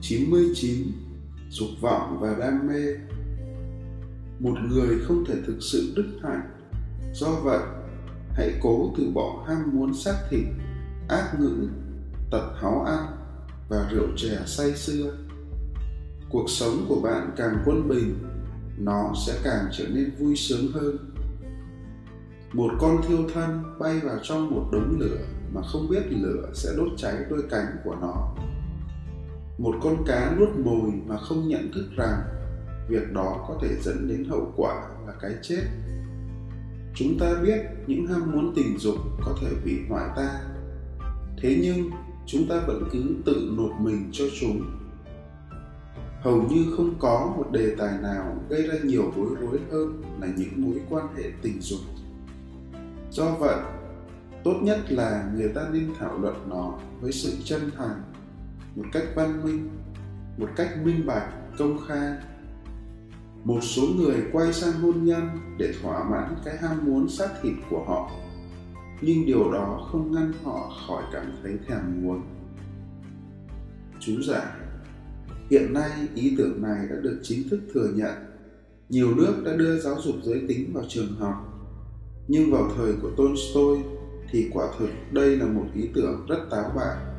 99 dục vọng và đam mê. Một người không thể thực sự đức hạnh. Do vậy, hãy cố từ bỏ ham muốn xác thịt, ác ngữ, tật háo ăn và rượu chè say sưa. Cuộc sống của bạn càng quân bình, nó sẽ càng trở nên vui sướng hơn. Một con thiêu thân bay vào trong một đống lửa mà không biết lửa sẽ đốt cháy đôi cánh của nó một con cá nuốt mồi mà không nhận thức rằng việc đó có thể dẫn đến hậu quả là cái chết. Chúng ta biết những ham muốn tình dục có thể hủy hoại ta. Thế nhưng chúng ta vẫn cứ tự nộp mình cho chúng. Hầu như không có một đề tài nào gây ra nhiều bối rối hơn là những mối quan hệ tình dục. Do vậy, tốt nhất là người ta nên thảo luận nó với sự chân thành một cách văn minh, một cách minh bạch, công khai. Một số người quay sang hôn nhân để thỏa mãn cái ham muốn xác thịt của họ, nhưng điều đó không ngăn họ khỏi cảm thấy thèm muốn. Chú giải hiện nay ý tưởng này đã được chính thức thừa nhận. Nhiều nước đã đưa giáo dục giới tính vào trường học, nhưng vào thời của tolstoy thì quả thực đây là một ý tưởng rất táo bạo.